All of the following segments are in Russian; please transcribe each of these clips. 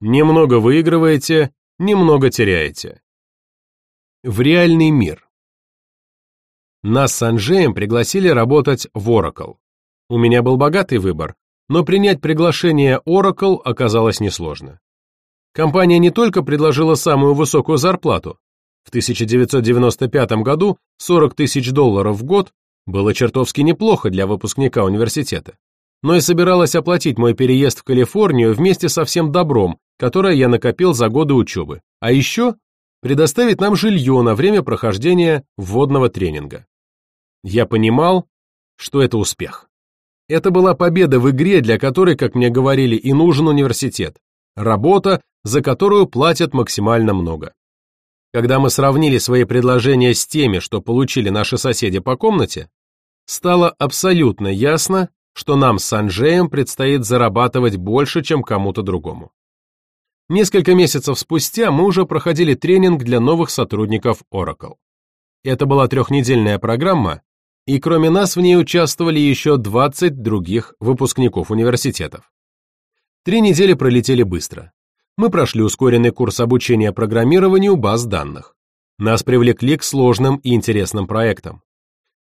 Немного выигрываете, немного теряете. В реальный мир. Нас с Анжеем пригласили работать в Oracle. У меня был богатый выбор, но принять приглашение Oracle оказалось несложно. Компания не только предложила самую высокую зарплату, в 1995 году 40 тысяч долларов в год было чертовски неплохо для выпускника университета, но и собиралась оплатить мой переезд в Калифорнию вместе со всем добром, которое я накопил за годы учебы, а еще предоставить нам жилье на время прохождения вводного тренинга. Я понимал, что это успех. Это была победа в игре, для которой, как мне говорили, и нужен университет. Работа, за которую платят максимально много. Когда мы сравнили свои предложения с теми, что получили наши соседи по комнате, стало абсолютно ясно, что нам с Анжеем предстоит зарабатывать больше, чем кому-то другому. Несколько месяцев спустя мы уже проходили тренинг для новых сотрудников Oracle. Это была трехнедельная программа, и кроме нас в ней участвовали еще 20 других выпускников университетов. Три недели пролетели быстро. Мы прошли ускоренный курс обучения программированию баз данных. Нас привлекли к сложным и интересным проектам.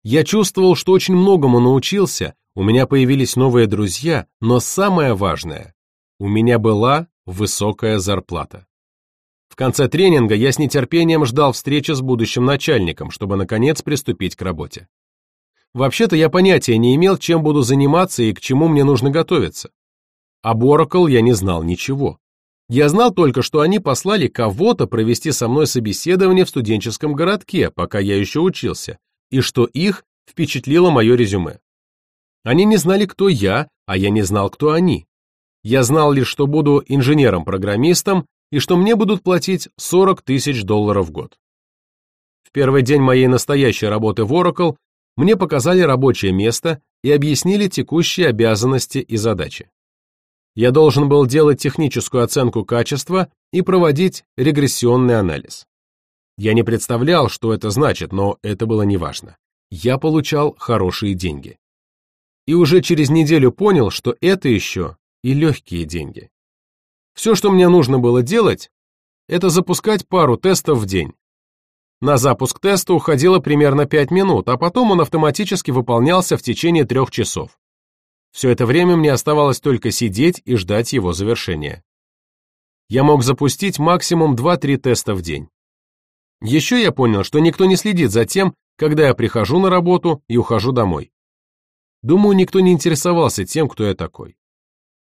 Я чувствовал, что очень многому научился, у меня появились новые друзья, но самое важное, у меня была высокая зарплата. В конце тренинга я с нетерпением ждал встречи с будущим начальником, чтобы наконец приступить к работе. Вообще-то я понятия не имел, чем буду заниматься и к чему мне нужно готовиться. Об Oracle я не знал ничего. Я знал только, что они послали кого-то провести со мной собеседование в студенческом городке, пока я еще учился, и что их впечатлило мое резюме. Они не знали, кто я, а я не знал, кто они. Я знал лишь, что буду инженером-программистом и что мне будут платить 40 тысяч долларов в год. В первый день моей настоящей работы в Oracle мне показали рабочее место и объяснили текущие обязанности и задачи. Я должен был делать техническую оценку качества и проводить регрессионный анализ. Я не представлял, что это значит, но это было неважно. Я получал хорошие деньги. И уже через неделю понял, что это еще и легкие деньги. Все, что мне нужно было делать, это запускать пару тестов в день, на запуск теста уходило примерно 5 минут, а потом он автоматически выполнялся в течение трех часов. Все это время мне оставалось только сидеть и ждать его завершения. Я мог запустить максимум 2-3 теста в день. Еще я понял, что никто не следит за тем, когда я прихожу на работу и ухожу домой. Думаю, никто не интересовался тем, кто я такой.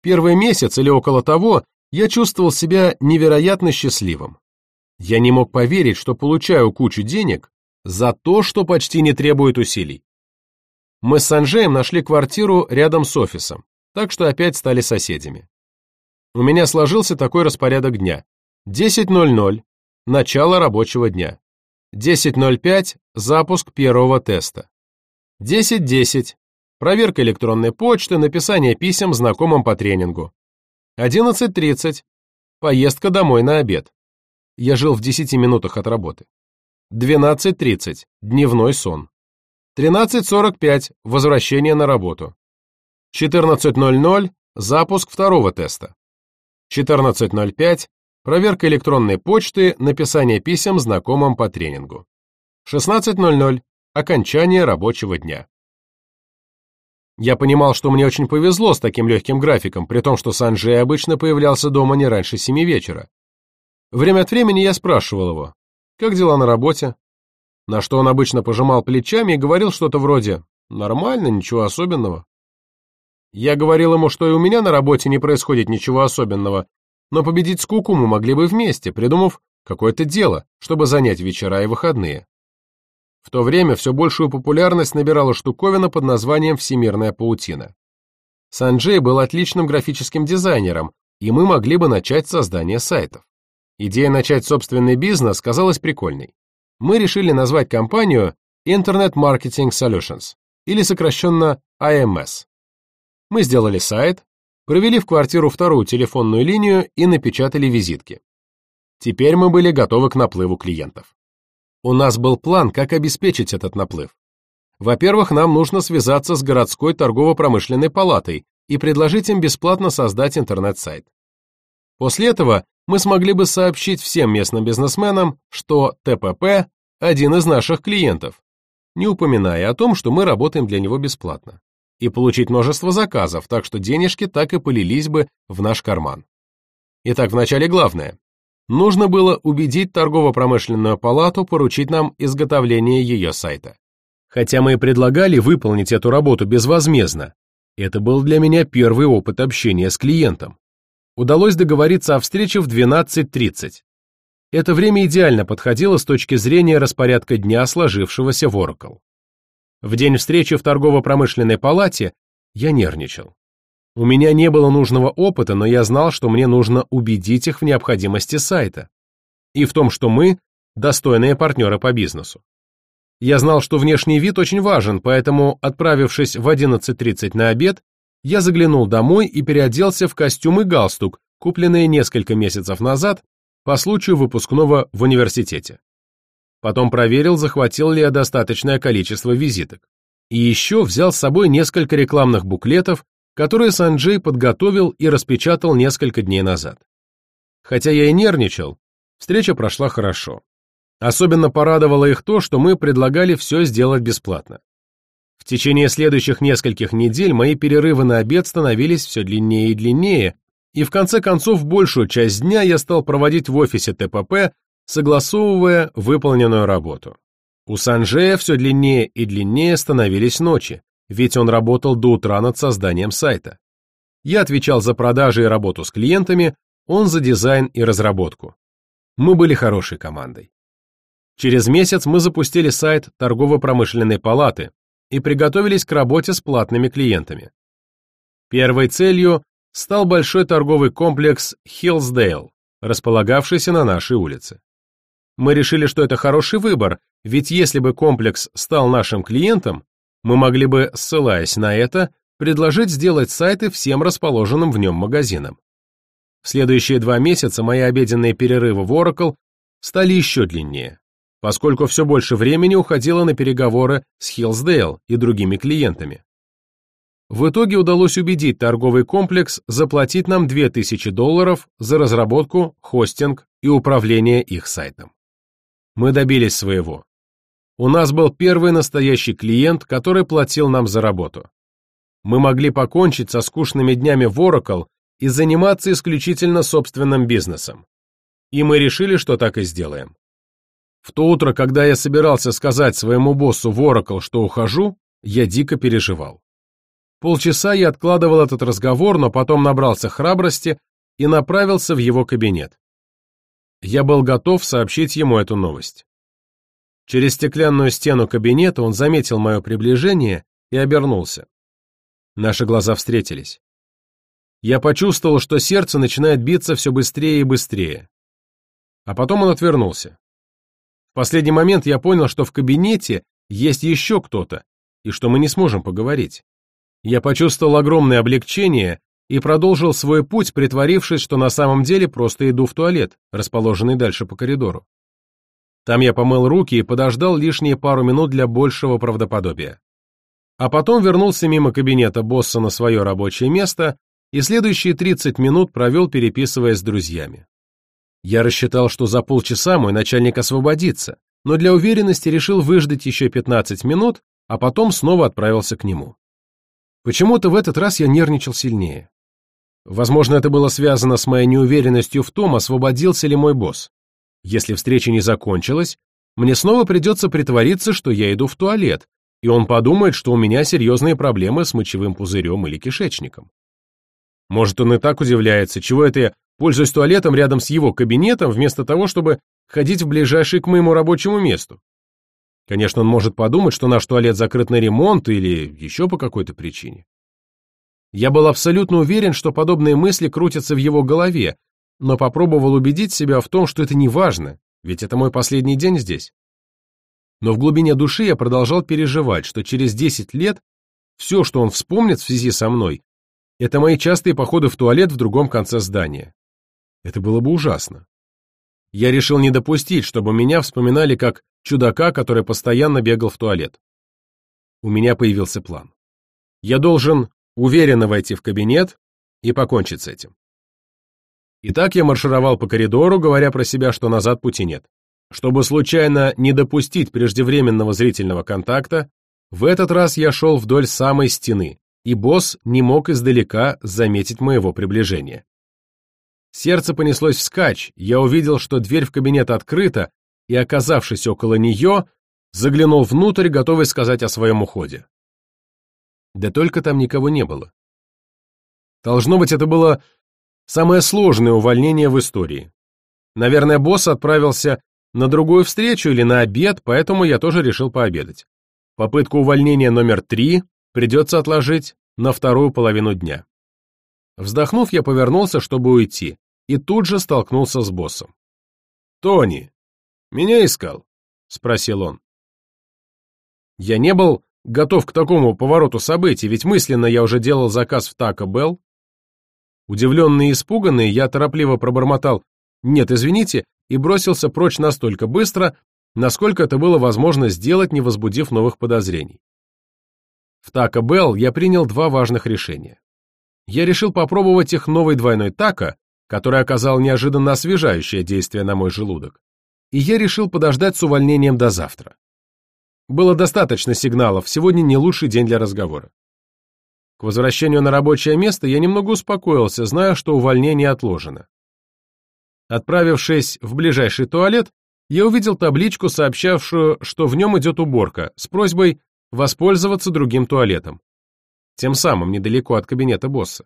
Первый месяц или около того я чувствовал себя невероятно счастливым. Я не мог поверить, что получаю кучу денег за то, что почти не требует усилий. Мы с Санжеем нашли квартиру рядом с офисом, так что опять стали соседями. У меня сложился такой распорядок дня. 10.00 – начало рабочего дня. 10.05 – запуск первого теста. 10.10 – проверка электронной почты, написание писем знакомым по тренингу. 11.30 – поездка домой на обед. Я жил в 10 минутах от работы. 12.30. Дневной сон. 13.45. Возвращение на работу. 14.00. Запуск второго теста. 14.05. Проверка электронной почты, написание писем знакомым по тренингу. 16.00. Окончание рабочего дня. Я понимал, что мне очень повезло с таким легким графиком, при том, что Санджей обычно появлялся дома не раньше семи вечера. Время от времени я спрашивал его, как дела на работе? На что он обычно пожимал плечами и говорил что-то вроде «нормально, ничего особенного». Я говорил ему, что и у меня на работе не происходит ничего особенного, но победить скуку мы могли бы вместе, придумав какое-то дело, чтобы занять вечера и выходные. В то время все большую популярность набирала штуковина под названием «Всемирная паутина». Санджей был отличным графическим дизайнером, и мы могли бы начать создание сайтов. Идея начать собственный бизнес казалась прикольной. Мы решили назвать компанию Internet Marketing Solutions, или сокращенно IMS. Мы сделали сайт, провели в квартиру вторую телефонную линию и напечатали визитки. Теперь мы были готовы к наплыву клиентов. У нас был план, как обеспечить этот наплыв. Во-первых, нам нужно связаться с городской торгово-промышленной палатой и предложить им бесплатно создать интернет-сайт. После этого мы смогли бы сообщить всем местным бизнесменам, что ТПП – один из наших клиентов, не упоминая о том, что мы работаем для него бесплатно, и получить множество заказов, так что денежки так и полились бы в наш карман. Итак, вначале главное. Нужно было убедить торгово-промышленную палату поручить нам изготовление ее сайта. Хотя мы и предлагали выполнить эту работу безвозмездно, это был для меня первый опыт общения с клиентом. Удалось договориться о встрече в 12.30. Это время идеально подходило с точки зрения распорядка дня, сложившегося в Oracle. В день встречи в торгово-промышленной палате я нервничал. У меня не было нужного опыта, но я знал, что мне нужно убедить их в необходимости сайта и в том, что мы – достойные партнеры по бизнесу. Я знал, что внешний вид очень важен, поэтому, отправившись в 11.30 на обед, я заглянул домой и переоделся в костюм и галстук, купленные несколько месяцев назад по случаю выпускного в университете. Потом проверил, захватил ли я достаточное количество визиток. И еще взял с собой несколько рекламных буклетов, которые Санджей подготовил и распечатал несколько дней назад. Хотя я и нервничал, встреча прошла хорошо. Особенно порадовало их то, что мы предлагали все сделать бесплатно. В течение следующих нескольких недель мои перерывы на обед становились все длиннее и длиннее, и в конце концов большую часть дня я стал проводить в офисе ТПП, согласовывая выполненную работу. У Санжея все длиннее и длиннее становились ночи, ведь он работал до утра над созданием сайта. Я отвечал за продажи и работу с клиентами, он за дизайн и разработку. Мы были хорошей командой. Через месяц мы запустили сайт торгово-промышленной палаты и приготовились к работе с платными клиентами. Первой целью стал большой торговый комплекс Хиллсдейл, располагавшийся на нашей улице. Мы решили, что это хороший выбор, ведь если бы комплекс стал нашим клиентом, мы могли бы, ссылаясь на это, предложить сделать сайты всем расположенным в нем магазинам. В следующие два месяца мои обеденные перерывы в Oracle стали еще длиннее поскольку все больше времени уходило на переговоры с Хиллсдейл и другими клиентами. В итоге удалось убедить торговый комплекс заплатить нам 2000 долларов за разработку, хостинг и управление их сайтом. Мы добились своего. У нас был первый настоящий клиент, который платил нам за работу. Мы могли покончить со скучными днями в Oracle и заниматься исключительно собственным бизнесом. И мы решили, что так и сделаем. В то утро, когда я собирался сказать своему боссу в Oracle, что ухожу, я дико переживал. Полчаса я откладывал этот разговор, но потом набрался храбрости и направился в его кабинет. Я был готов сообщить ему эту новость. Через стеклянную стену кабинета он заметил мое приближение и обернулся. Наши глаза встретились. Я почувствовал, что сердце начинает биться все быстрее и быстрее. А потом он отвернулся. В последний момент я понял, что в кабинете есть еще кто-то, и что мы не сможем поговорить. Я почувствовал огромное облегчение и продолжил свой путь, притворившись, что на самом деле просто иду в туалет, расположенный дальше по коридору. Там я помыл руки и подождал лишние пару минут для большего правдоподобия. А потом вернулся мимо кабинета босса на свое рабочее место и следующие 30 минут провел, переписываясь с друзьями. Я рассчитал, что за полчаса мой начальник освободится, но для уверенности решил выждать еще 15 минут, а потом снова отправился к нему. Почему-то в этот раз я нервничал сильнее. Возможно, это было связано с моей неуверенностью в том, освободился ли мой босс. Если встреча не закончилась, мне снова придется притвориться, что я иду в туалет, и он подумает, что у меня серьезные проблемы с мочевым пузырем или кишечником. Может, он и так удивляется, чего это я пользуясь туалетом рядом с его кабинетом, вместо того, чтобы ходить в ближайший к моему рабочему месту. Конечно, он может подумать, что наш туалет закрыт на ремонт или еще по какой-то причине. Я был абсолютно уверен, что подобные мысли крутятся в его голове, но попробовал убедить себя в том, что это не важно, ведь это мой последний день здесь. Но в глубине души я продолжал переживать, что через 10 лет все, что он вспомнит в связи со мной, это мои частые походы в туалет в другом конце здания. Это было бы ужасно. Я решил не допустить, чтобы меня вспоминали как чудака, который постоянно бегал в туалет. У меня появился план. Я должен уверенно войти в кабинет и покончить с этим. И так я маршировал по коридору, говоря про себя, что назад пути нет. Чтобы случайно не допустить преждевременного зрительного контакта, в этот раз я шел вдоль самой стены, и босс не мог издалека заметить моего приближения. Сердце понеслось вскачь, я увидел, что дверь в кабинет открыта, и, оказавшись около нее, заглянул внутрь, готовый сказать о своем уходе. Да только там никого не было. Должно быть, это было самое сложное увольнение в истории. Наверное, босс отправился на другую встречу или на обед, поэтому я тоже решил пообедать. Попытку увольнения номер три придется отложить на вторую половину дня. Вздохнув, я повернулся, чтобы уйти, и тут же столкнулся с боссом. «Тони, меня искал?» — спросил он. Я не был готов к такому повороту событий, ведь мысленно я уже делал заказ в Тако Белл. Удивленный и испуганный, я торопливо пробормотал «Нет, извините», и бросился прочь настолько быстро, насколько это было возможно сделать, не возбудив новых подозрений. В Тако Белл я принял два важных решения я решил попробовать их новый двойной тако, который оказал неожиданно освежающее действие на мой желудок. И я решил подождать с увольнением до завтра. Было достаточно сигналов, сегодня не лучший день для разговора. К возвращению на рабочее место я немного успокоился, зная, что увольнение отложено. Отправившись в ближайший туалет, я увидел табличку, сообщавшую, что в нем идет уборка, с просьбой воспользоваться другим туалетом тем самым недалеко от кабинета босса.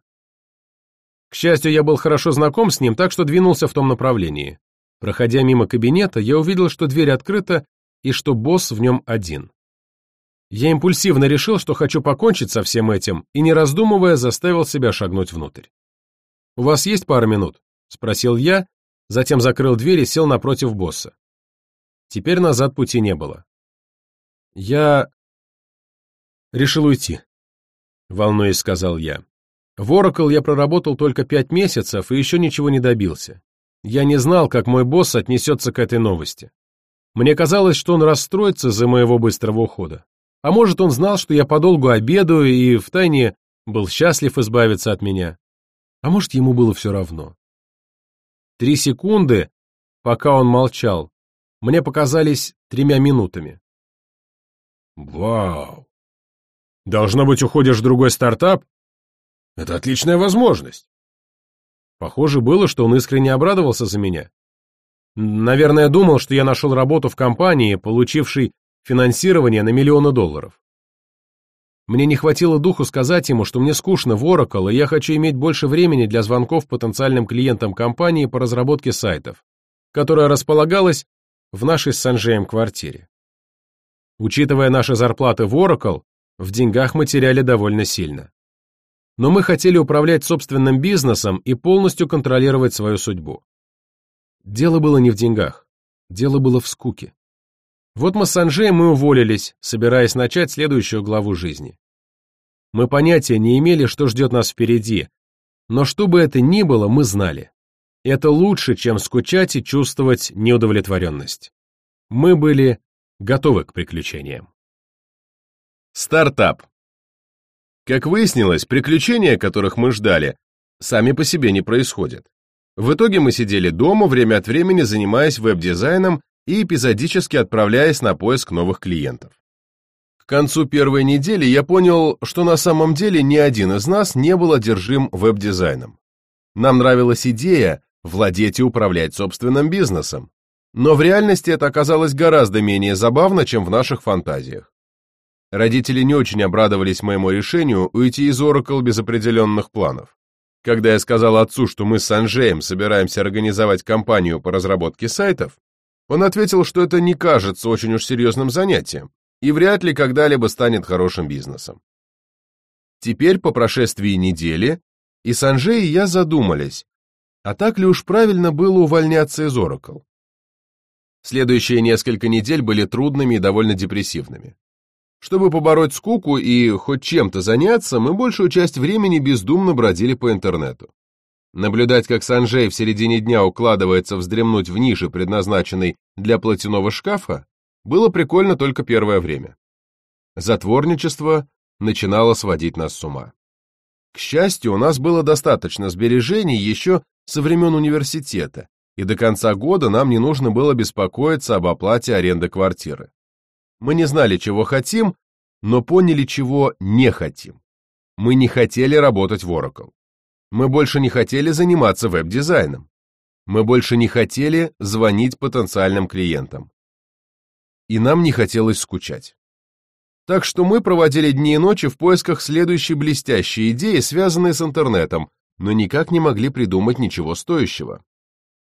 К счастью, я был хорошо знаком с ним, так что двинулся в том направлении. Проходя мимо кабинета, я увидел, что дверь открыта и что босс в нем один. Я импульсивно решил, что хочу покончить со всем этим, и, не раздумывая, заставил себя шагнуть внутрь. «У вас есть пара минут?» — спросил я, затем закрыл дверь и сел напротив босса. Теперь назад пути не было. Я решил уйти волнуясь, сказал я. В Oracle я проработал только пять месяцев и еще ничего не добился. Я не знал, как мой босс отнесется к этой новости. Мне казалось, что он расстроится за моего быстрого ухода. А может, он знал, что я подолгу обедаю и втайне был счастлив избавиться от меня. А может, ему было все равно. Три секунды, пока он молчал, мне показались тремя минутами. «Вау!» Должно быть, уходишь в другой стартап? Это отличная возможность. Похоже было, что он искренне обрадовался за меня. Наверное, думал, что я нашел работу в компании, получившей финансирование на миллионы долларов. Мне не хватило духу сказать ему, что мне скучно в Oracle, и я хочу иметь больше времени для звонков потенциальным клиентам компании по разработке сайтов, которая располагалась в нашей с Санжеем квартире. Учитывая наши зарплаты в Oracle, в деньгах мы теряли довольно сильно. Но мы хотели управлять собственным бизнесом и полностью контролировать свою судьбу. Дело было не в деньгах, дело было в скуке. Вот мы с Анжеем мы уволились, собираясь начать следующую главу жизни. Мы понятия не имели, что ждет нас впереди, но что бы это ни было, мы знали. Это лучше, чем скучать и чувствовать неудовлетворенность. Мы были готовы к приключениям. Стартап. Как выяснилось, приключения, которых мы ждали, сами по себе не происходят. В итоге мы сидели дома, время от времени занимаясь веб-дизайном и эпизодически отправляясь на поиск новых клиентов. К концу первой недели я понял, что на самом деле ни один из нас не был одержим веб-дизайном. Нам нравилась идея владеть и управлять собственным бизнесом, но в реальности это оказалось гораздо менее забавно, чем в наших фантазиях. Родители не очень обрадовались моему решению уйти из Oracle без определенных планов. Когда я сказал отцу, что мы с Анжеем собираемся организовать компанию по разработке сайтов, он ответил, что это не кажется очень уж серьезным занятием и вряд ли когда-либо станет хорошим бизнесом. Теперь, по прошествии недели, и Санжей и я задумались, а так ли уж правильно было увольняться из Oracle? Следующие несколько недель были трудными и довольно депрессивными. Чтобы побороть скуку и хоть чем-то заняться, мы большую часть времени бездумно бродили по интернету. Наблюдать, как Санжей в середине дня укладывается вздремнуть в нише, предназначенной для платяного шкафа, было прикольно только первое время. Затворничество начинало сводить нас с ума. К счастью, у нас было достаточно сбережений еще со времен университета, и до конца года нам не нужно было беспокоиться об оплате аренды квартиры. Мы не знали, чего хотим, но поняли, чего не хотим. Мы не хотели работать в Oracle. Мы больше не хотели заниматься веб-дизайном. Мы больше не хотели звонить потенциальным клиентам. И нам не хотелось скучать. Так что мы проводили дни и ночи в поисках следующей блестящей идеи, связанной с интернетом, но никак не могли придумать ничего стоящего.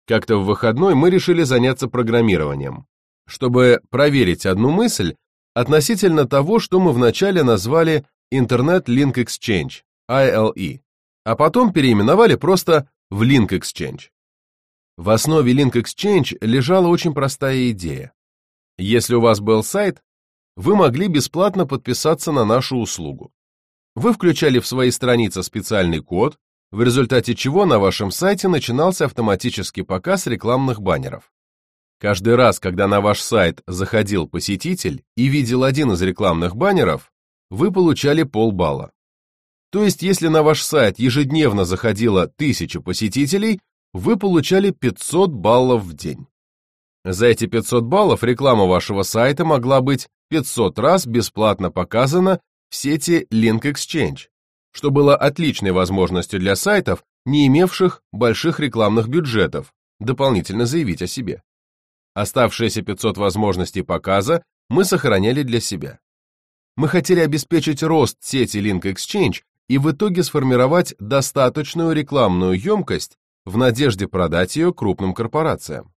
Как-то в выходной мы решили заняться программированием, чтобы проверить одну мысль относительно того, что мы вначале назвали Internet Link Exchange, ILE, а потом переименовали просто в Link Exchange. В основе Link Exchange лежала очень простая идея. Если у вас был сайт, вы могли бесплатно подписаться на нашу услугу. Вы включали в свои страницы специальный код, в результате чего на вашем сайте начинался автоматический показ рекламных баннеров. Каждый раз, когда на ваш сайт заходил посетитель и видел один из рекламных баннеров, вы получали полбалла. То есть, если на ваш сайт ежедневно заходило 1000 посетителей, вы получали 500 баллов в день. За эти 500 баллов реклама вашего сайта могла быть 500 раз бесплатно показана в сети Link Exchange, что было отличной возможностью для сайтов, не имевших больших рекламных бюджетов, дополнительно заявить о себе. Оставшиеся 500 возможностей показа мы сохраняли для себя. Мы хотели обеспечить рост сети Link Exchange и в итоге сформировать достаточную рекламную емкость в надежде продать ее крупным корпорациям.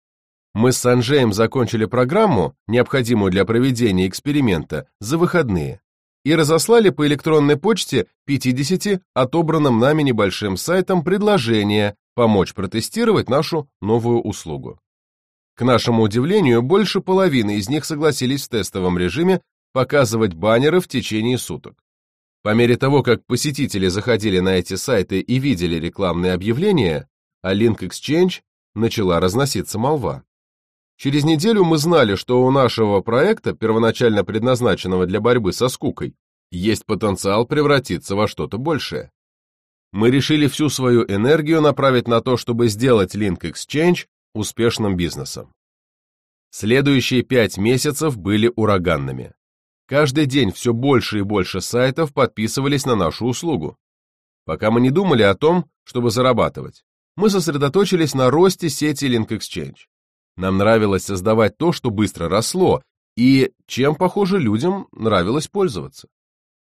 Мы с Санжеем закончили программу, необходимую для проведения эксперимента, за выходные и разослали по электронной почте 50 отобранным нами небольшим сайтам предложение помочь протестировать нашу новую услугу. К нашему удивлению, больше половины из них согласились в тестовом режиме показывать баннеры в течение суток. По мере того, как посетители заходили на эти сайты и видели рекламные объявления, о Link Exchange начала разноситься молва. Через неделю мы знали, что у нашего проекта, первоначально предназначенного для борьбы со скукой, есть потенциал превратиться во что-то большее. Мы решили всю свою энергию направить на то, чтобы сделать Link Exchange успешным бизнесом. Следующие пять месяцев были ураганными. Каждый день все больше и больше сайтов подписывались на нашу услугу. Пока мы не думали о том, чтобы зарабатывать, мы сосредоточились на росте сети Link Exchange. Нам нравилось создавать то, что быстро росло, и чем, похоже, людям нравилось пользоваться.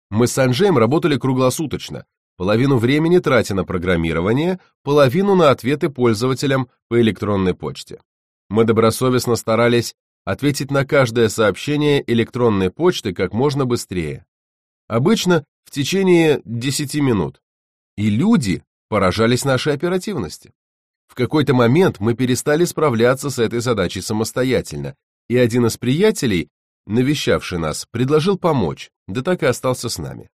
Мы с Санджеем работали круглосуточно, половину времени тратя на программирование, половину на ответы пользователям по электронной почте. Мы добросовестно старались ответить на каждое сообщение электронной почты как можно быстрее. Обычно в течение 10 минут. И люди поражались нашей оперативности. В какой-то момент мы перестали справляться с этой задачей самостоятельно, и один из приятелей, навещавший нас, предложил помочь, да так и остался с нами.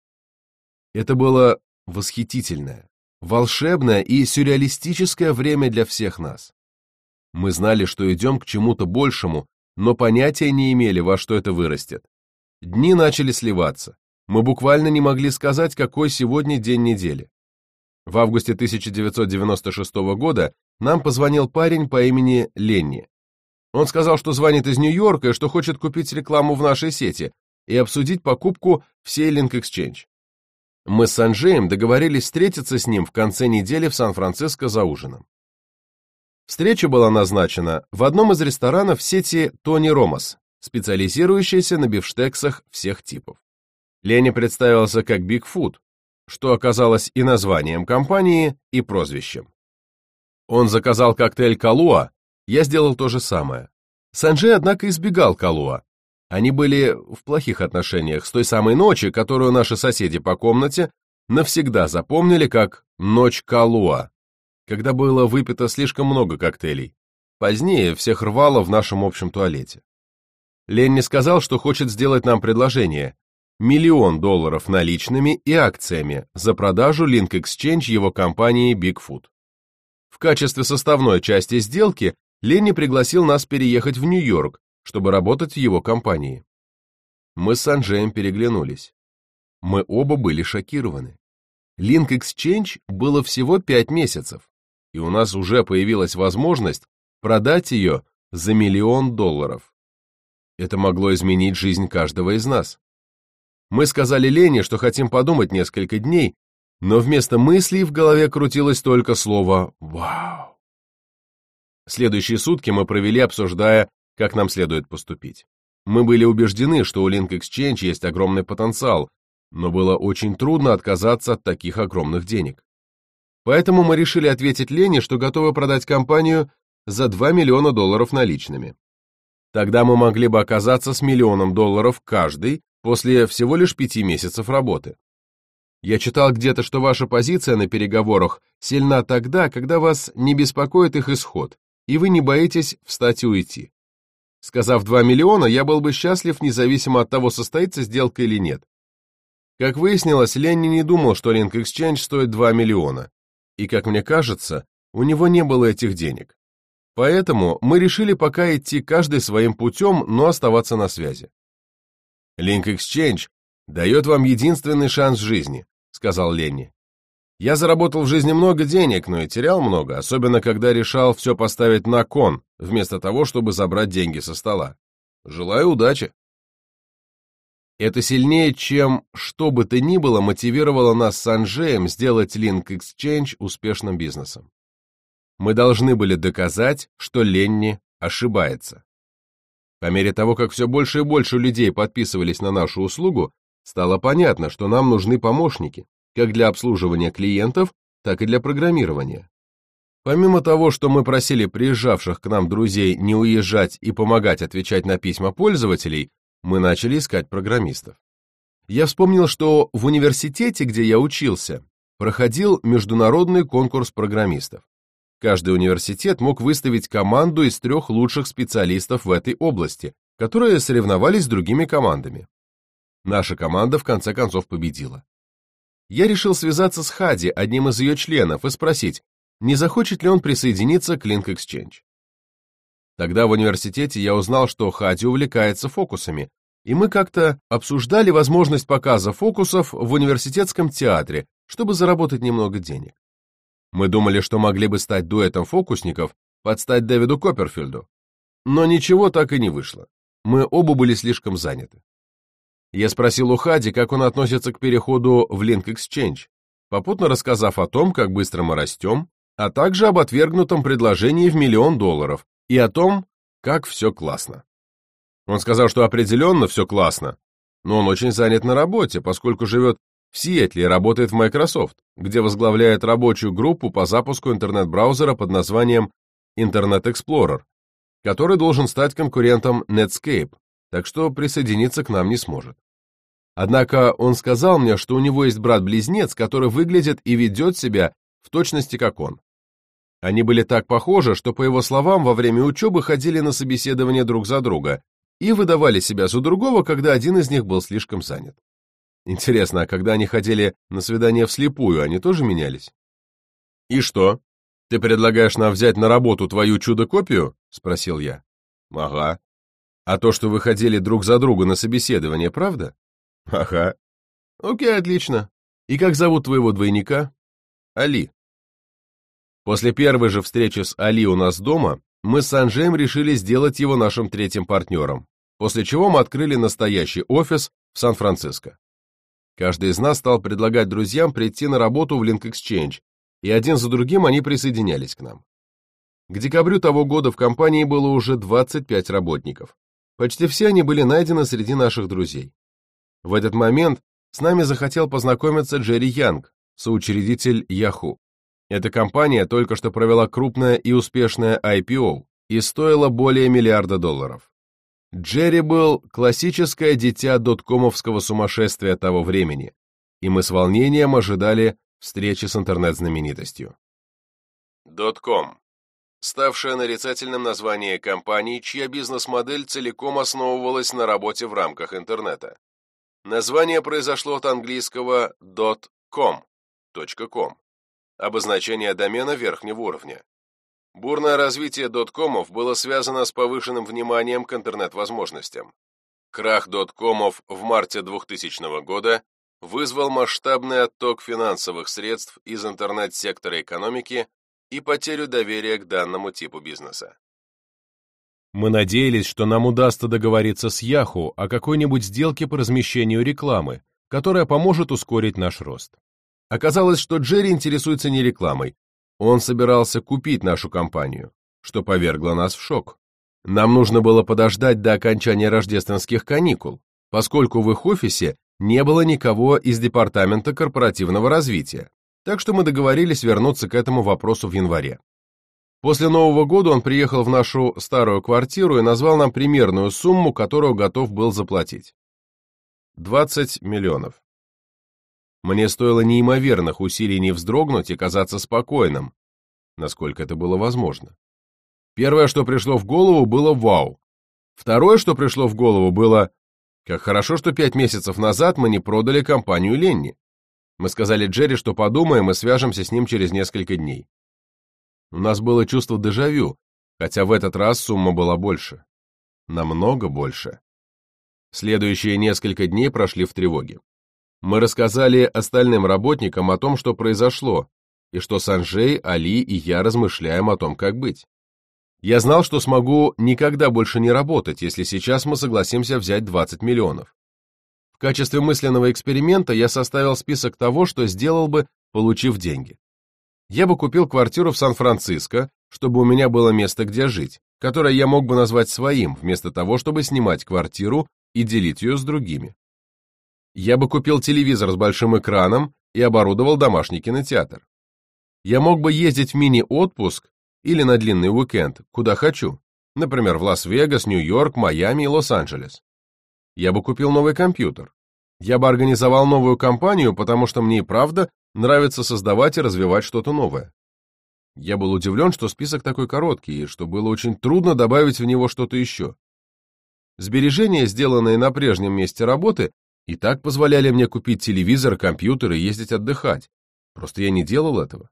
Это было восхитительное, волшебное и сюрреалистическое время для всех нас. Мы знали, что идем к чему-то большему, но понятия не имели, во что это вырастет. Дни начали сливаться. Мы буквально не могли сказать, какой сегодня день недели. В августе 1996 года нам позвонил парень по имени Ленни. Он сказал, что звонит из Нью-Йорка и что хочет купить рекламу в нашей сети и обсудить покупку всей Link Exchange. Мы с Анжеем договорились встретиться с ним в конце недели в Сан-Франциско за ужином. Встреча была назначена в одном из ресторанов сети Тони Ромас, специализирующейся на бифштексах всех типов. Ленни представился как Бигфут, что оказалось и названием компании, и прозвищем. Он заказал коктейль Калуа, я сделал то же самое. Санджей, однако, избегал Калуа. Они были в плохих отношениях с той самой ночи, которую наши соседи по комнате навсегда запомнили как «Ночь Калуа», когда было выпито слишком много коктейлей. Позднее всех рвало в нашем общем туалете. Ленни сказал, что хочет сделать нам предложение. Миллион долларов наличными и акциями за продажу Link Exchange его компании Bigfoot. В качестве составной части сделки Ленни пригласил нас переехать в Нью-Йорк, чтобы работать в его компании. Мы с Санджеем переглянулись. Мы оба были шокированы. Link Exchange было всего пять месяцев, и у нас уже появилась возможность продать ее за миллион долларов. Это могло изменить жизнь каждого из нас. Мы сказали Лене, что хотим подумать несколько дней, но вместо мыслей в голове крутилось только слово «Вау». Следующие сутки мы провели, обсуждая, как нам следует поступить. Мы были убеждены, что у Link Exchange есть огромный потенциал, но было очень трудно отказаться от таких огромных денег. Поэтому мы решили ответить Лене, что готовы продать компанию за 2 миллиона долларов наличными. Тогда мы могли бы оказаться с миллионом долларов каждый после всего лишь пяти месяцев работы. Я читал где-то, что ваша позиция на переговорах сильна тогда, когда вас не беспокоит их исход, и вы не боитесь встать и уйти. Сказав 2 миллиона, я был бы счастлив, независимо от того, состоится сделка или нет. Как выяснилось, Ленни не думал, что Link Exchange стоит 2 миллиона, и, как мне кажется, у него не было этих денег. Поэтому мы решили пока идти каждый своим путем, но оставаться на связи. Link Exchange дает вам единственный шанс жизни, сказал Ленни. Я заработал в жизни много денег, но и терял много, особенно когда решал все поставить на кон, вместо того, чтобы забрать деньги со стола. Желаю удачи. Это сильнее, чем что бы то ни было мотивировало нас с Анжеем сделать Link Exchange успешным бизнесом. Мы должны были доказать, что Ленни ошибается. По мере того, как все больше и больше людей подписывались на нашу услугу, стало понятно, что нам нужны помощники, как для обслуживания клиентов, так и для программирования. Помимо того, что мы просили приезжавших к нам друзей не уезжать и помогать отвечать на письма пользователей, мы начали искать программистов. Я вспомнил, что в университете, где я учился, проходил международный конкурс программистов. Каждый университет мог выставить команду из трех лучших специалистов в этой области, которые соревновались с другими командами. Наша команда в конце концов победила. Я решил связаться с Хади, одним из ее членов, и спросить, не захочет ли он присоединиться к Link Exchange. Тогда в университете я узнал, что Хади увлекается фокусами, и мы как-то обсуждали возможность показа фокусов в университетском театре, чтобы заработать немного денег. Мы думали, что могли бы стать дуэтом фокусников, подстать Дэвиду Копперфильду. Но ничего так и не вышло. Мы оба были слишком заняты. Я спросил у Хади, как он относится к переходу в Link Exchange, попутно рассказав о том, как быстро мы растем, а также об отвергнутом предложении в миллион долларов и о том, как все классно. Он сказал, что определенно все классно, но он очень занят на работе, поскольку живет в Сиэтле и работает в Microsoft, где возглавляет рабочую группу по запуску интернет-браузера под названием Internet Explorer, который должен стать конкурентом Netscape, так что присоединиться к нам не сможет. Однако он сказал мне, что у него есть брат-близнец, который выглядит и ведет себя в точности как он. Они были так похожи, что, по его словам, во время учебы ходили на собеседование друг за друга и выдавали себя за другого, когда один из них был слишком занят. Интересно, а когда они ходили на свидание вслепую, они тоже менялись? «И что? Ты предлагаешь нам взять на работу твою чудо-копию?» — спросил я. «Ага. А то, что вы ходили друг за друга на собеседование, правда?» «Ага. Окей, отлично. И как зовут твоего двойника?» «Али». После первой же встречи с Али у нас дома мы с Анжеем решили сделать его нашим третьим партнером, после чего мы открыли настоящий офис в Сан-Франциско. Каждый из нас стал предлагать друзьям прийти на работу в Link Exchange, и один за другим они присоединялись к нам. К декабрю того года в компании было уже 25 работников. Почти все они были найдены среди наших друзей. В этот момент с нами захотел познакомиться Джерри Янг, соучредитель Yahoo. Эта компания только что провела крупное и успешное IPO и стоила более миллиарда долларов. Джерри был классическое дитя доткомовского сумасшествия того времени, и мы с волнением ожидали встречи с интернет-знаменитостью. Дотком ставшее нарицательным название компании, чья бизнес-модель целиком основывалась на работе в рамках интернета. Название произошло от английского .com, .com, обозначение домена верхнего уровня. Бурное развитие доткомов было связано с повышенным вниманием к интернет-возможностям. Крах доткомов в марте 2000 года вызвал масштабный отток финансовых средств из интернет-сектора экономики и потерю доверия к данному типу бизнеса. Мы надеялись, что нам удастся договориться с Yahoo о какой-нибудь сделке по размещению рекламы, которая поможет ускорить наш рост. Оказалось, что Джерри интересуется не рекламой, он собирался купить нашу компанию, что повергло нас в шок. Нам нужно было подождать до окончания рождественских каникул, поскольку в их офисе не было никого из департамента корпоративного развития, так что мы договорились вернуться к этому вопросу в январе. После Нового года он приехал в нашу старую квартиру и назвал нам примерную сумму, которую готов был заплатить. 20 миллионов. Мне стоило неимоверных усилий не вздрогнуть и казаться спокойным, насколько это было возможно. Первое, что пришло в голову, было «Вау». Второе, что пришло в голову, было «Как хорошо, что пять месяцев назад мы не продали компанию Ленни». Мы сказали Джерри, что подумаем и свяжемся с ним через несколько дней. У нас было чувство дежавю, хотя в этот раз сумма была больше. Намного больше. Следующие несколько дней прошли в тревоге. Мы рассказали остальным работникам о том, что произошло, и что Санжей, Али и я размышляем о том, как быть. Я знал, что смогу никогда больше не работать, если сейчас мы согласимся взять 20 миллионов. В качестве мысленного эксперимента я составил список того, что сделал бы, получив деньги. Я бы купил квартиру в Сан-Франциско, чтобы у меня было место, где жить, которое я мог бы назвать своим, вместо того, чтобы снимать квартиру и делить ее с другими. Я бы купил телевизор с большим экраном и оборудовал домашний кинотеатр. Я мог бы ездить в мини-отпуск или на длинный уикенд, куда хочу, например, в Лас-Вегас, Нью-Йорк, Майами и Лос-Анджелес. Я бы купил новый компьютер. Я бы организовал новую компанию, потому что мне и правда нравится создавать и развивать что-то новое. Я был удивлен, что список такой короткий, и что было очень трудно добавить в него что-то еще. Сбережения, сделанные на прежнем месте работы, и так позволяли мне купить телевизор, компьютер и ездить отдыхать. Просто я не делал этого.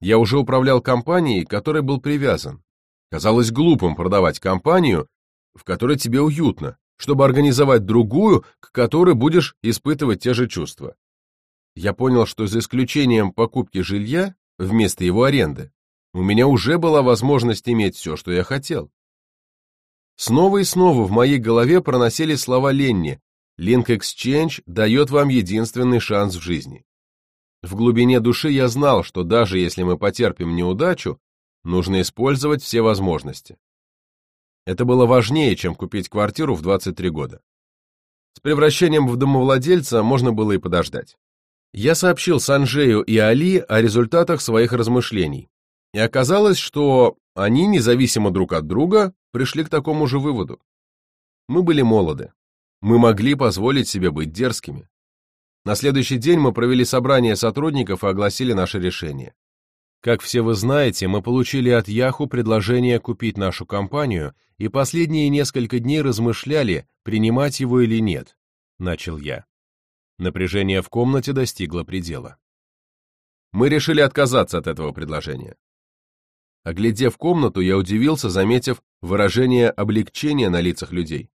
Я уже управлял компанией, которой был привязан. Казалось глупым продавать компанию, в которой тебе уютно, чтобы организовать другую, к которой будешь испытывать те же чувства. Я понял, что за исключением покупки жилья вместо его аренды, у меня уже была возможность иметь все, что я хотел. Снова и снова в моей голове проносили слова Ленни «Link Exchange дает вам единственный шанс в жизни». В глубине души я знал, что даже если мы потерпим неудачу, нужно использовать все возможности. Это было важнее, чем купить квартиру в 23 года. С превращением в домовладельца можно было и подождать. Я сообщил Санжею и Али о результатах своих размышлений, и оказалось, что они, независимо друг от друга, пришли к такому же выводу. Мы были молоды. Мы могли позволить себе быть дерзкими. На следующий день мы провели собрание сотрудников и огласили наше решение. Как все вы знаете, мы получили от Яху предложение купить нашу компанию и последние несколько дней размышляли, принимать его или нет, начал я. Напряжение в комнате достигло предела. Мы решили отказаться от этого предложения. Оглядев комнату, я удивился, заметив выражение облегчения на лицах людей.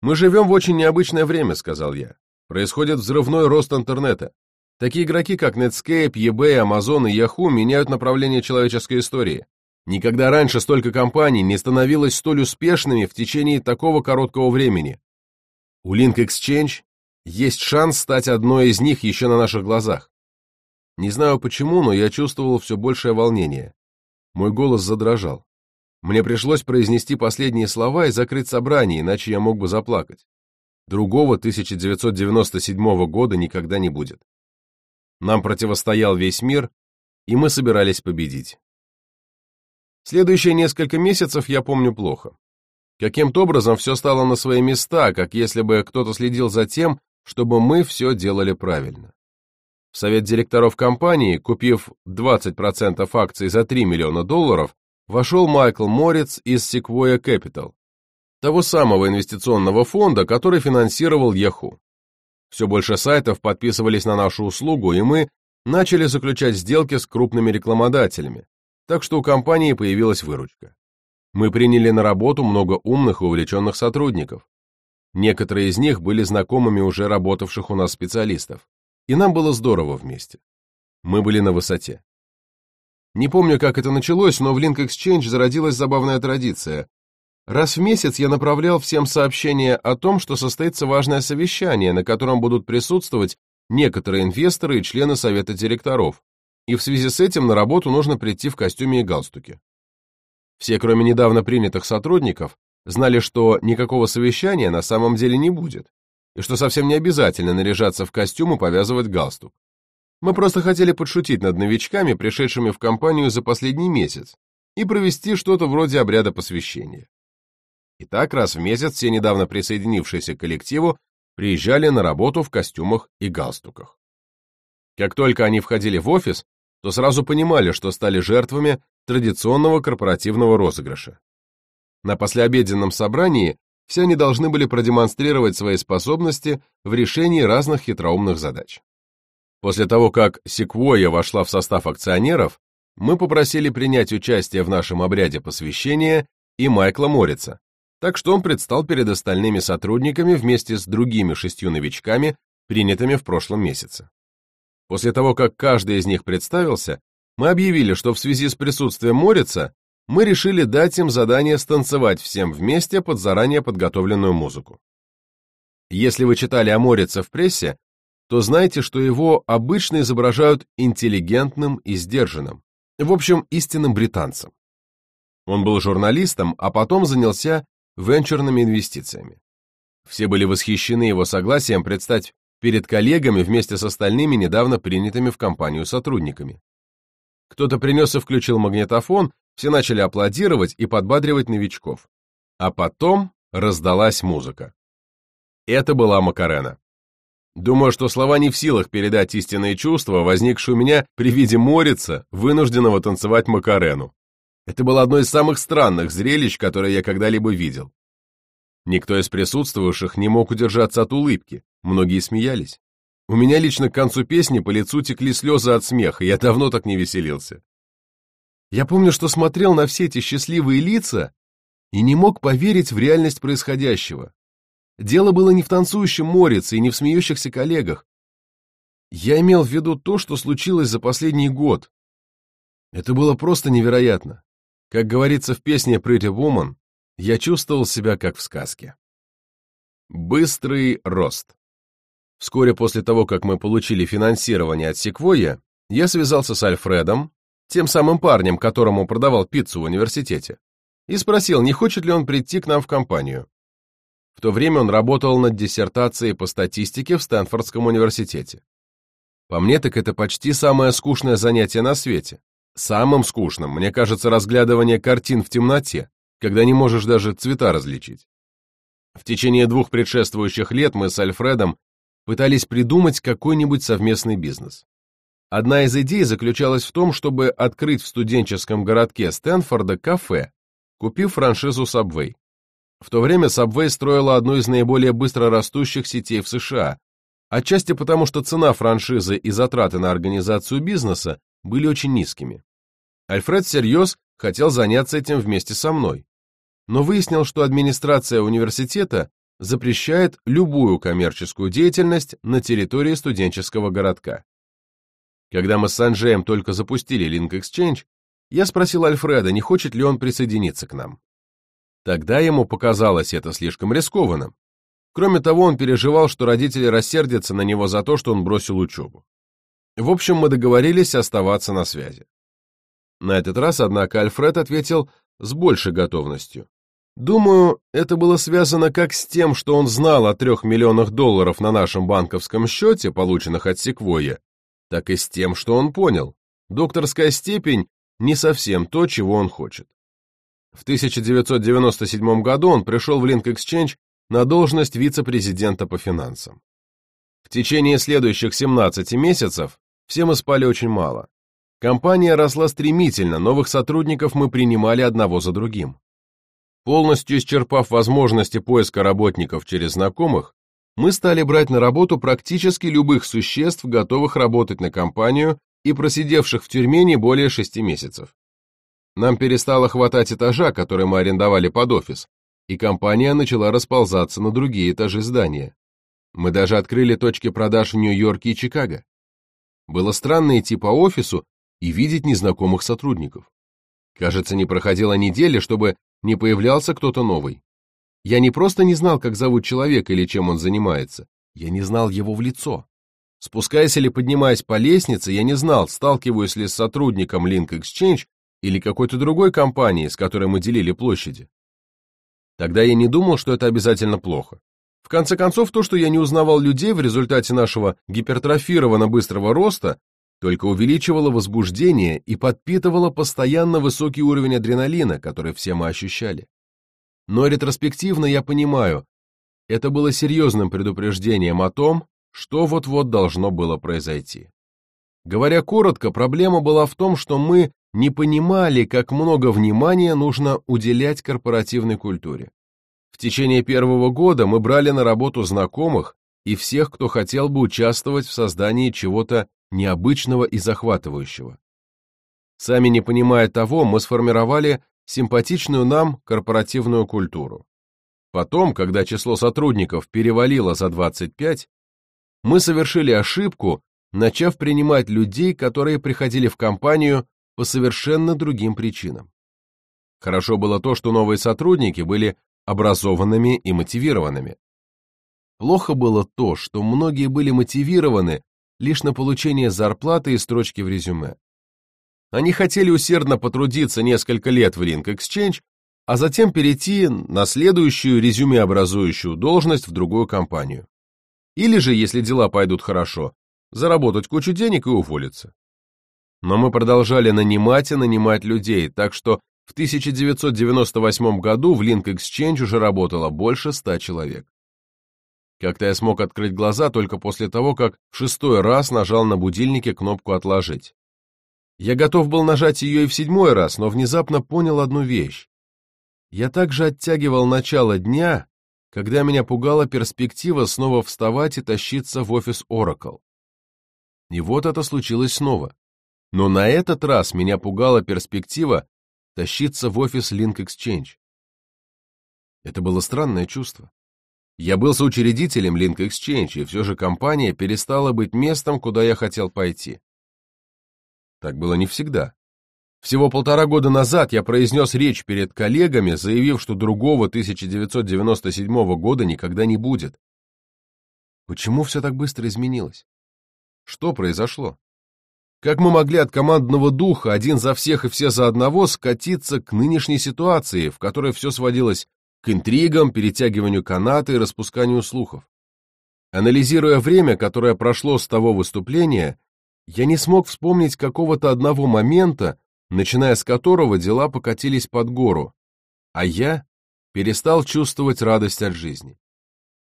«Мы живем в очень необычное время», — сказал я. «Происходит взрывной рост интернета. Такие игроки, как Netscape, eBay, Amazon и Yahoo меняют направление человеческой истории. Никогда раньше столько компаний не становилось столь успешными в течение такого короткого времени. У Link Exchange есть шанс стать одной из них еще на наших глазах. Не знаю почему, но я чувствовал все большее волнение. Мой голос задрожал. Мне пришлось произнести последние слова и закрыть собрание, иначе я мог бы заплакать. Другого 1997 года никогда не будет. Нам противостоял весь мир, и мы собирались победить. Следующие несколько месяцев я помню плохо. Каким-то образом все стало на свои места, как если бы кто-то следил за тем, чтобы мы все делали правильно. Совет директоров компании, купив 20% акций за 3 миллиона долларов, вошел Майкл Морец из Sequoia Capital, того самого инвестиционного фонда, который финансировал Yahoo. Все больше сайтов подписывались на нашу услугу, и мы начали заключать сделки с крупными рекламодателями, так что у компании появилась выручка. Мы приняли на работу много умных и увлеченных сотрудников. Некоторые из них были знакомыми уже работавших у нас специалистов и нам было здорово вместе. Мы были на высоте. Не помню, как это началось, но в Link Exchange зародилась забавная традиция. Раз в месяц я направлял всем сообщение о том, что состоится важное совещание, на котором будут присутствовать некоторые инвесторы и члены совета директоров, и в связи с этим на работу нужно прийти в костюме и галстуке. Все, кроме недавно принятых сотрудников, знали, что никакого совещания на самом деле не будет, и что совсем не обязательно наряжаться в костюм и повязывать галстук. Мы просто хотели подшутить над новичками, пришедшими в компанию за последний месяц, и провести что-то вроде обряда посвящения. И так раз в месяц все недавно присоединившиеся к коллективу приезжали на работу в костюмах и галстуках. Как только они входили в офис, то сразу понимали, что стали жертвами традиционного корпоративного розыгрыша. На послеобеденном собрании все они должны были продемонстрировать свои способности в решении разных хитроумных задач. После того, как Секвойя вошла в состав акционеров, мы попросили принять участие в нашем обряде посвящения и Майкла Морица, так что он предстал перед остальными сотрудниками вместе с другими шестью новичками, принятыми в прошлом месяце. После того, как каждый из них представился, мы объявили, что в связи с присутствием Морица мы решили дать им задание станцевать всем вместе под заранее подготовленную музыку. Если вы читали о Морице в прессе, то знайте, что его обычно изображают интеллигентным и сдержанным, в общем, истинным британцем. Он был журналистом, а потом занялся венчурными инвестициями. Все были восхищены его согласием предстать перед коллегами вместе с остальными недавно принятыми в компанию сотрудниками. Кто-то принес и включил магнитофон, все начали аплодировать и подбадривать новичков. А потом раздалась музыка. Это была Макарена. Думаю, что слова не в силах передать истинные чувства, возникшие у меня при виде Морица, вынужденного танцевать Макарену. Это было одно из самых странных зрелищ, которые я когда-либо видел. Никто из присутствовавших не мог удержаться от улыбки, многие смеялись. У меня лично к концу песни по лицу текли слезы от смеха, я давно так не веселился. Я помню, что смотрел на все эти счастливые лица и не мог поверить в реальность происходящего. Дело было не в танцующем морице и не в смеющихся коллегах. Я имел в виду то, что случилось за последний год. Это было просто невероятно. Как говорится в песне Pretty Woman, я чувствовал себя как в сказке. Быстрый рост. Вскоре после того, как мы получили финансирование от Секвойя, я связался с Альфредом, тем самым парнем, которому продавал пиццу в университете, и спросил, не хочет ли он прийти к нам в компанию. В то время он работал над диссертацией по статистике в Стэнфордском университете. По мне, так это почти самое скучное занятие на свете. Самым скучным, мне кажется, разглядывание картин в темноте, когда не можешь даже цвета различить. В течение двух предшествующих лет мы с Альфредом пытались придумать какой-нибудь совместный бизнес. Одна из идей заключалась в том, чтобы открыть в студенческом городке Стэнфорда кафе, купив франшизу Subway. В то время Subway строила одну из наиболее быстро растущих сетей в США, отчасти потому, что цена франшизы и затраты на организацию бизнеса были очень низкими. Альфред всерьез хотел заняться этим вместе со мной, но выяснил, что администрация университета запрещает любую коммерческую деятельность на территории студенческого городка. Когда мы с Анджеем только запустили Link Exchange, я спросил Альфреда, не хочет ли он присоединиться к нам. Тогда ему показалось это слишком рискованным. Кроме того, он переживал, что родители рассердятся на него за то, что он бросил учебу. В общем, мы договорились оставаться на связи. На этот раз, однако, Альфред ответил с большей готовностью. Думаю, это было связано как с тем, что он знал о трех миллионах долларов на нашем банковском счете, полученных от Секвойя, так и с тем, что он понял. Докторская степень не совсем то, чего он хочет. В 1997 году он пришел в Link Exchange на должность вице-президента по финансам. В течение следующих 17 месяцев все мы спали очень мало. Компания росла стремительно, новых сотрудников мы принимали одного за другим. Полностью исчерпав возможности поиска работников через знакомых, мы стали брать на работу практически любых существ, готовых работать на компанию и просидевших в тюрьме не более шести месяцев. Нам перестало хватать этажа, который мы арендовали под офис, и компания начала расползаться на другие этажи здания. Мы даже открыли точки продаж в Нью-Йорке и Чикаго. Было странно идти по офису и видеть незнакомых сотрудников. Кажется, не проходила неделя, чтобы не появлялся кто-то новый. Я не просто не знал, как зовут человека или чем он занимается, я не знал его в лицо. Спускаясь или поднимаясь по лестнице, я не знал, сталкиваюсь ли с сотрудником Link Exchange или какой-то другой компании, с которой мы делили площади. Тогда я не думал, что это обязательно плохо. В конце концов, то, что я не узнавал людей в результате нашего гипертрофированно быстрого роста, только увеличивало возбуждение и подпитывало постоянно высокий уровень адреналина, который все мы ощущали. Но ретроспективно я понимаю, это было серьезным предупреждением о том, что вот-вот должно было произойти. Говоря коротко, проблема была в том, что мы не понимали, как много внимания нужно уделять корпоративной культуре. В течение первого года мы брали на работу знакомых и всех, кто хотел бы участвовать в создании чего-то необычного и захватывающего. Сами не понимая того, мы сформировали симпатичную нам корпоративную культуру. Потом, когда число сотрудников перевалило за 25, мы совершили ошибку, начав принимать людей, которые приходили в компанию по совершенно другим причинам. Хорошо было то, что новые сотрудники были образованными и мотивированными. Плохо было то, что многие были мотивированы лишь на получение зарплаты и строчки в резюме. Они хотели усердно потрудиться несколько лет в Link Exchange, а затем перейти на следующую резюме-образующую должность в другую компанию. Или же, если дела пойдут хорошо, заработать кучу денег и уволиться. Но мы продолжали нанимать и нанимать людей, так что в 1998 году в Link Exchange уже работало больше ста человек. Как-то я смог открыть глаза только после того, как в шестой раз нажал на будильнике кнопку «Отложить». Я готов был нажать ее и в седьмой раз, но внезапно понял одну вещь. Я также оттягивал начало дня, когда меня пугала перспектива снова вставать и тащиться в офис Oracle. И вот это случилось снова. Но на этот раз меня пугала перспектива тащиться в офис Link Exchange. Это было странное чувство. Я был соучредителем Link Exchange, и все же компания перестала быть местом, куда я хотел пойти. Так было не всегда. Всего полтора года назад я произнес речь перед коллегами, заявив, что другого 1997 года никогда не будет. Почему все так быстро изменилось? Что произошло? Как мы могли от командного духа один за всех и все за одного скатиться к нынешней ситуации, в которой все сводилось к интригам, перетягиванию каната и распусканию слухов. Анализируя время, которое прошло с того выступления, я не смог вспомнить какого-то одного момента, начиная с которого дела покатились под гору, а я перестал чувствовать радость от жизни.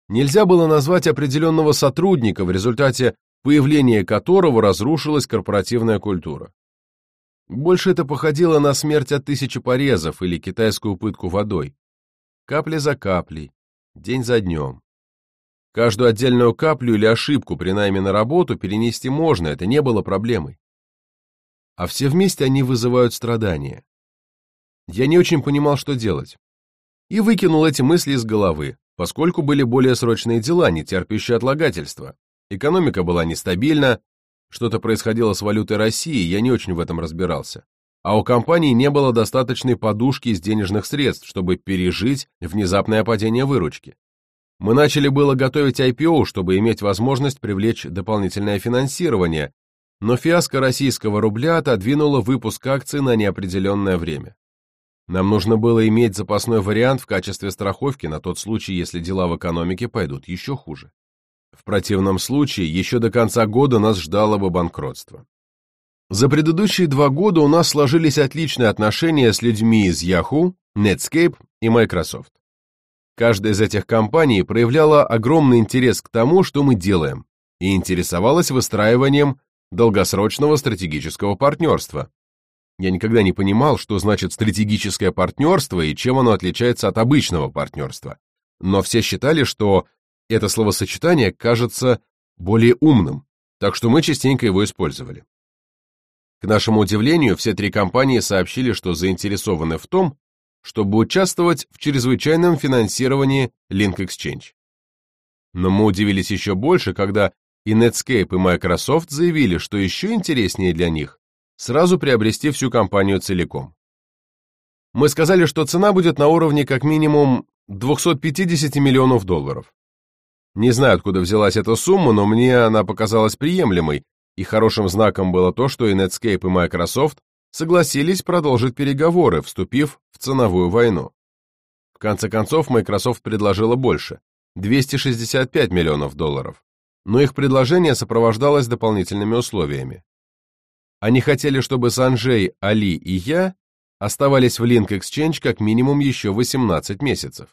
Нельзя было назвать определенного сотрудника, в результате появления которого разрушилась корпоративная культура. Больше это походило на смерть от тысячи порезов или китайскую пытку водой. Капля за каплей, день за днем. Каждую отдельную каплю или ошибку при найме на работу перенести можно, это не было проблемой. А все вместе они вызывают страдания. Я не очень понимал, что делать. И выкинул эти мысли из головы, поскольку были более срочные дела, не терпящие отлагательства. Экономика была нестабильна, что-то происходило с валютой России, я не очень в этом разбирался а у компании не было достаточной подушки из денежных средств, чтобы пережить внезапное падение выручки. Мы начали было готовить IPO, чтобы иметь возможность привлечь дополнительное финансирование, но фиаско российского рубля отодвинуло выпуск акций на неопределенное время. Нам нужно было иметь запасной вариант в качестве страховки на тот случай, если дела в экономике пойдут еще хуже. В противном случае еще до конца года нас ждало бы банкротство. За предыдущие два года у нас сложились отличные отношения с людьми из Yahoo, Netscape и Microsoft. Каждая из этих компаний проявляла огромный интерес к тому, что мы делаем, и интересовалась выстраиванием долгосрочного стратегического партнерства. Я никогда не понимал, что значит стратегическое партнерство и чем оно отличается от обычного партнерства. Но все считали, что это словосочетание кажется более умным, так что мы частенько его использовали. К нашему удивлению, все три компании сообщили, что заинтересованы в том, чтобы участвовать в чрезвычайном финансировании Link Exchange. Но мы удивились еще больше, когда и Netscape, и Microsoft заявили, что еще интереснее для них сразу приобрести всю компанию целиком. Мы сказали, что цена будет на уровне как минимум 250 миллионов долларов. Не знаю, откуда взялась эта сумма, но мне она показалась приемлемой, и хорошим знаком было то, что и Netscape, и Microsoft согласились продолжить переговоры, вступив в ценовую войну. В конце концов, Microsoft предложила больше – 265 миллионов долларов, но их предложение сопровождалось дополнительными условиями. Они хотели, чтобы Санджей, Али и я оставались в Link Exchange как минимум еще 18 месяцев.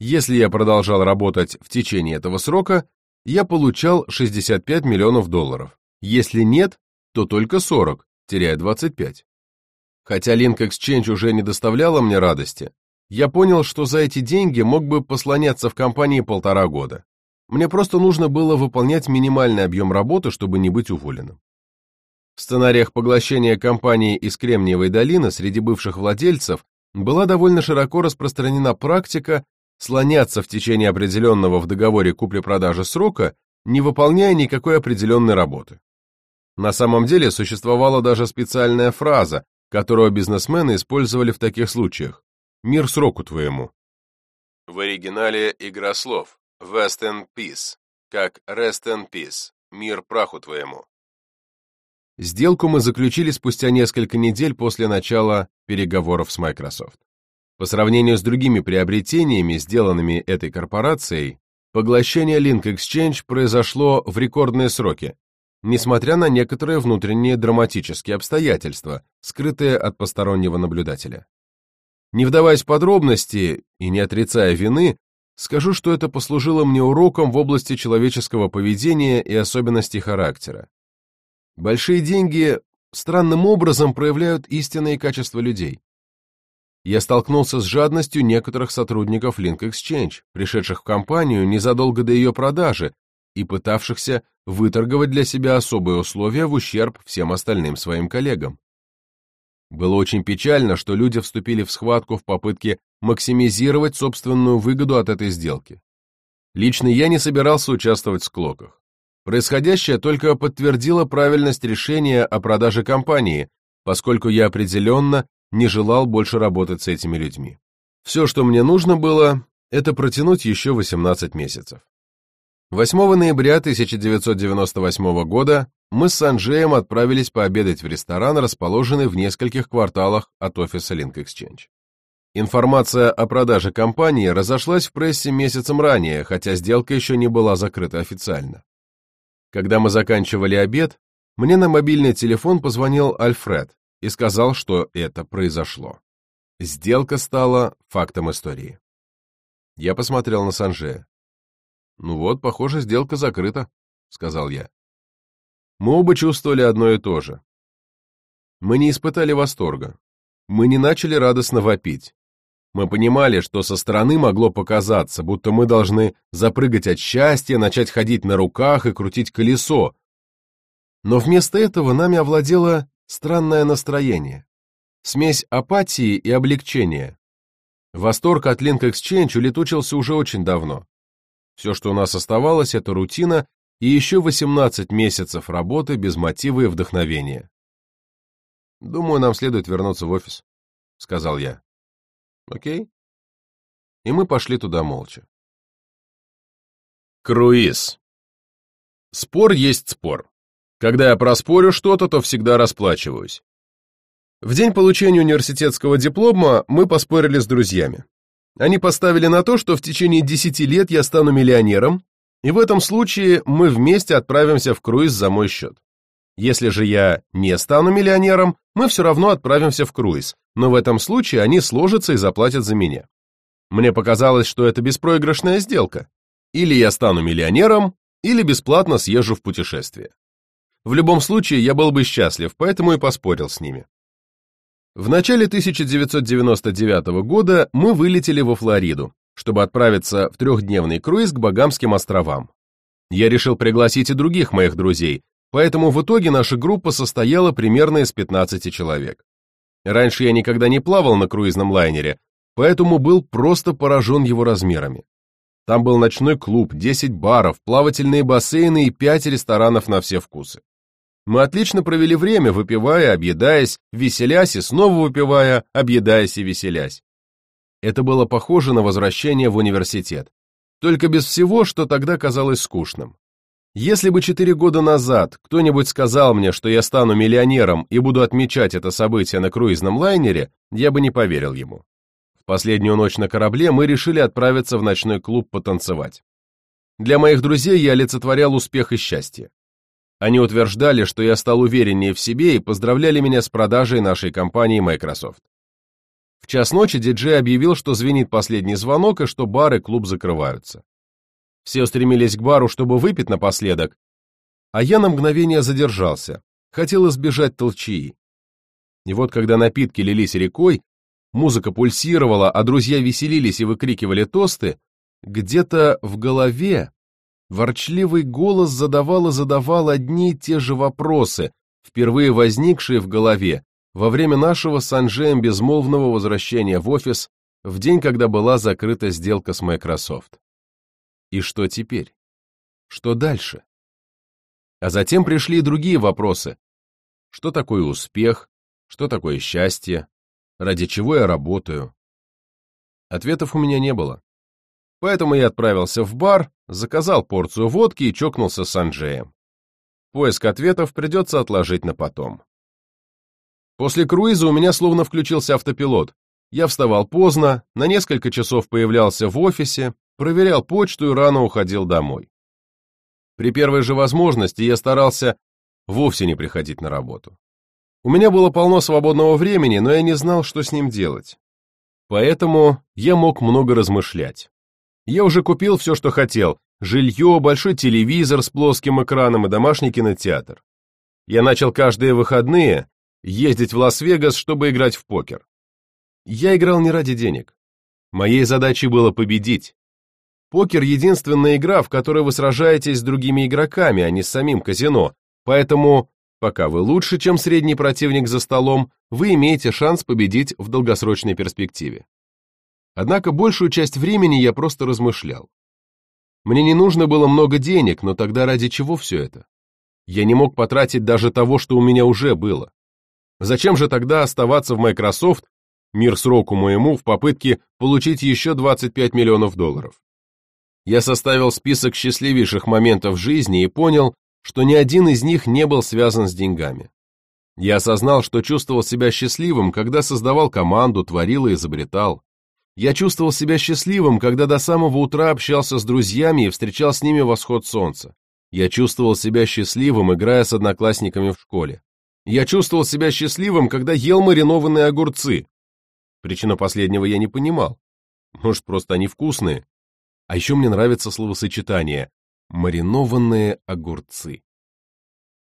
Если я продолжал работать в течение этого срока, я получал 65 миллионов долларов. Если нет, то только 40, теряя 25. Хотя Link Exchange уже не доставляла мне радости, я понял, что за эти деньги мог бы послоняться в компании полтора года. Мне просто нужно было выполнять минимальный объем работы, чтобы не быть уволенным. В сценариях поглощения компании из Кремниевой долины среди бывших владельцев была довольно широко распространена практика слоняться в течение определенного в договоре купли-продажи срока, не выполняя никакой определенной работы. На самом деле существовала даже специальная фраза, которую бизнесмены использовали в таких случаях «мир сроку твоему». В оригинале игра слов «West in Peace», как «Rest in Peace», «Мир праху твоему». Сделку мы заключили спустя несколько недель после начала переговоров с Microsoft. По сравнению с другими приобретениями, сделанными этой корпорацией, поглощение Link Exchange произошло в рекордные сроки, несмотря на некоторые внутренние драматические обстоятельства, скрытые от постороннего наблюдателя. Не вдаваясь в подробности и не отрицая вины, скажу, что это послужило мне уроком в области человеческого поведения и особенностей характера. Большие деньги странным образом проявляют истинные качества людей. Я столкнулся с жадностью некоторых сотрудников Link Exchange, пришедших в компанию незадолго до ее продажи и пытавшихся выторговать для себя особые условия в ущерб всем остальным своим коллегам. Было очень печально, что люди вступили в схватку в попытке максимизировать собственную выгоду от этой сделки. Лично я не собирался участвовать в склоках. Происходящее только подтвердило правильность решения о продаже компании, поскольку я определенно не желал больше работать с этими людьми. Все, что мне нужно было, это протянуть еще 18 месяцев. 8 ноября 1998 года мы с Санджеем отправились пообедать в ресторан, расположенный в нескольких кварталах от офиса Link Exchange. Информация о продаже компании разошлась в прессе месяцем ранее, хотя сделка еще не была закрыта официально. Когда мы заканчивали обед, мне на мобильный телефон позвонил Альфред и сказал, что это произошло. Сделка стала фактом истории. Я посмотрел на Санжея. «Ну вот, похоже, сделка закрыта», — сказал я. Мы оба чувствовали одно и то же. Мы не испытали восторга. Мы не начали радостно вопить. Мы понимали, что со стороны могло показаться, будто мы должны запрыгать от счастья, начать ходить на руках и крутить колесо. Но вместо этого нами овладело странное настроение. Смесь апатии и облегчения. Восторг от Link Exchange улетучился уже очень давно. Все, что у нас оставалось, это рутина и еще 18 месяцев работы без мотива и вдохновения. «Думаю, нам следует вернуться в офис», — сказал я. Окей? И мы пошли туда молча. Круиз. Спор есть спор. Когда я проспорю что-то, то всегда расплачиваюсь. В день получения университетского диплома мы поспорили с друзьями. Они поставили на то, что в течение 10 лет я стану миллионером, и в этом случае мы вместе отправимся в круиз за мой счет. Если же я не стану миллионером, мы все равно отправимся в круиз, но в этом случае они сложатся и заплатят за меня. Мне показалось, что это беспроигрышная сделка. Или я стану миллионером, или бесплатно съезжу в путешествие. В любом случае, я был бы счастлив, поэтому и поспорил с ними. В начале 1999 года мы вылетели во Флориду, чтобы отправиться в трехдневный круиз к Багамским островам. Я решил пригласить и других моих друзей, Поэтому в итоге наша группа состояла примерно из 15 человек. Раньше я никогда не плавал на круизном лайнере, поэтому был просто поражен его размерами. Там был ночной клуб, 10 баров, плавательные бассейны и 5 ресторанов на все вкусы. Мы отлично провели время, выпивая, объедаясь, веселясь и снова выпивая, объедаясь и веселясь. Это было похоже на возвращение в университет. Только без всего, что тогда казалось скучным. Если бы четыре года назад кто-нибудь сказал мне, что я стану миллионером и буду отмечать это событие на круизном лайнере, я бы не поверил ему. В последнюю ночь на корабле мы решили отправиться в ночной клуб потанцевать. Для моих друзей я олицетворял успех и счастье. Они утверждали, что я стал увереннее в себе и поздравляли меня с продажей нашей компании Microsoft. В час ночи диджей объявил, что звенит последний звонок и что бар и клуб закрываются. Все устремились к бару, чтобы выпить напоследок, а я на мгновение задержался, хотел избежать толчии. И вот когда напитки лились рекой, музыка пульсировала, а друзья веселились и выкрикивали тосты, где-то в голове ворчливый голос задавал и задавал одни и те же вопросы, впервые возникшие в голове во время нашего с Анжеем безмолвного возвращения в офис в день, когда была закрыта сделка с Microsoft. И что теперь? Что дальше? А затем пришли и другие вопросы. Что такое успех? Что такое счастье? Ради чего я работаю? Ответов у меня не было. Поэтому я отправился в бар, заказал порцию водки и чокнулся с Анджеем. Поиск ответов придется отложить на потом. После круиза у меня словно включился автопилот. Я вставал поздно, на несколько часов появлялся в офисе, проверял почту и рано уходил домой. При первой же возможности я старался вовсе не приходить на работу. У меня было полно свободного времени, но я не знал, что с ним делать. Поэтому я мог много размышлять. Я уже купил все, что хотел. Жилье, большой телевизор с плоским экраном и домашний кинотеатр. Я начал каждые выходные ездить в Лас-Вегас, чтобы играть в покер. Я играл не ради денег. Моей задачей было победить. Покер — единственная игра, в которой вы сражаетесь с другими игроками, а не с самим казино, поэтому, пока вы лучше, чем средний противник за столом, вы имеете шанс победить в долгосрочной перспективе. Однако большую часть времени я просто размышлял. Мне не нужно было много денег, но тогда ради чего все это? Я не мог потратить даже того, что у меня уже было. Зачем же тогда оставаться в Microsoft, мир сроку моему, в попытке получить еще 25 миллионов долларов? Я составил список счастливейших моментов жизни и понял, что ни один из них не был связан с деньгами. Я осознал, что чувствовал себя счастливым, когда создавал команду, творил и изобретал. Я чувствовал себя счастливым, когда до самого утра общался с друзьями и встречал с ними восход солнца. Я чувствовал себя счастливым, играя с одноклассниками в школе. Я чувствовал себя счастливым, когда ел маринованные огурцы. Причину последнего я не понимал. Может, просто они вкусные. А еще мне нравится словосочетание «маринованные огурцы».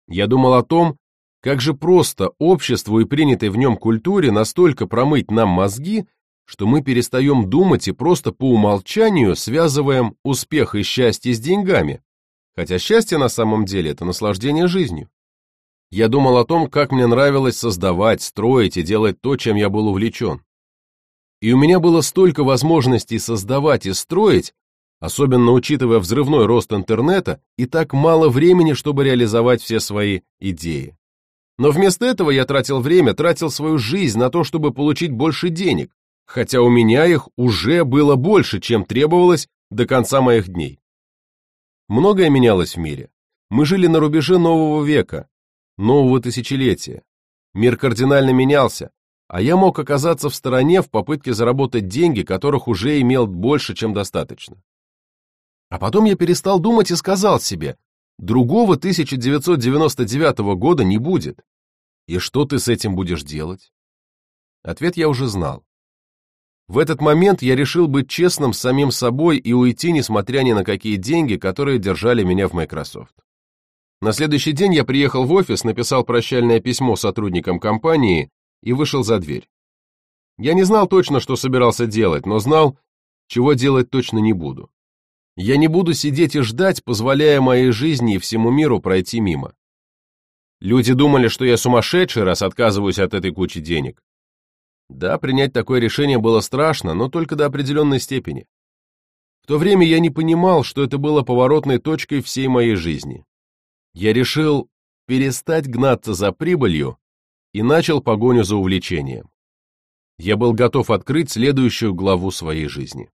Я думал о том, как же просто обществу и принятой в нем культуре настолько промыть нам мозги, что мы перестаем думать и просто по умолчанию связываем успех и счастье с деньгами, хотя счастье на самом деле – это наслаждение жизнью. Я думал о том, как мне нравилось создавать, строить и делать то, чем я был увлечен. И у меня было столько возможностей создавать и строить, особенно учитывая взрывной рост интернета, и так мало времени, чтобы реализовать все свои идеи. Но вместо этого я тратил время, тратил свою жизнь на то, чтобы получить больше денег, хотя у меня их уже было больше, чем требовалось до конца моих дней. Многое менялось в мире. Мы жили на рубеже нового века, нового тысячелетия. Мир кардинально менялся, а я мог оказаться в стороне в попытке заработать деньги, которых уже имел больше, чем достаточно. А потом я перестал думать и сказал себе, другого 1999 года не будет. И что ты с этим будешь делать? Ответ я уже знал. В этот момент я решил быть честным с самим собой и уйти, несмотря ни на какие деньги, которые держали меня в Microsoft. На следующий день я приехал в офис, написал прощальное письмо сотрудникам компании и вышел за дверь. Я не знал точно, что собирался делать, но знал, чего делать точно не буду. Я не буду сидеть и ждать, позволяя моей жизни и всему миру пройти мимо. Люди думали, что я сумасшедший, раз отказываюсь от этой кучи денег. Да, принять такое решение было страшно, но только до определенной степени. В то время я не понимал, что это было поворотной точкой всей моей жизни. Я решил перестать гнаться за прибылью и начал погоню за увлечением. Я был готов открыть следующую главу своей жизни.